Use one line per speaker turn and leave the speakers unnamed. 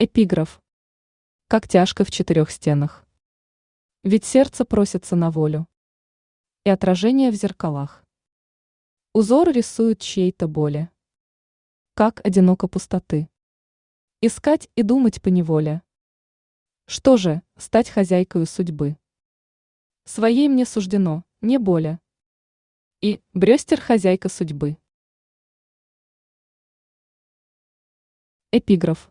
Эпиграф. Как тяжко в четырех стенах. Ведь сердце просится на волю. И отражение в зеркалах. Узор рисует чьей-то боли. Как одиноко пустоты. Искать и думать по неволе. Что же, стать хозяйкою судьбы? Своей мне суждено, не боля. И Брестер хозяйка судьбы. Эпиграф.